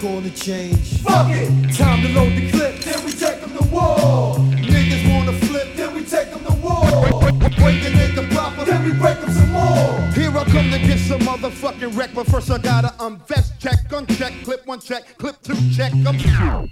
gonna change. Fuck it! Time to load the clip. Then we take them to war. Niggas wanna flip. Then we take them to war. Break a nigga proper. Then we break them some more. Here I come to get some motherfucking wreck, but first I gotta unvest, check, uncheck, clip one check, clip two check, I'm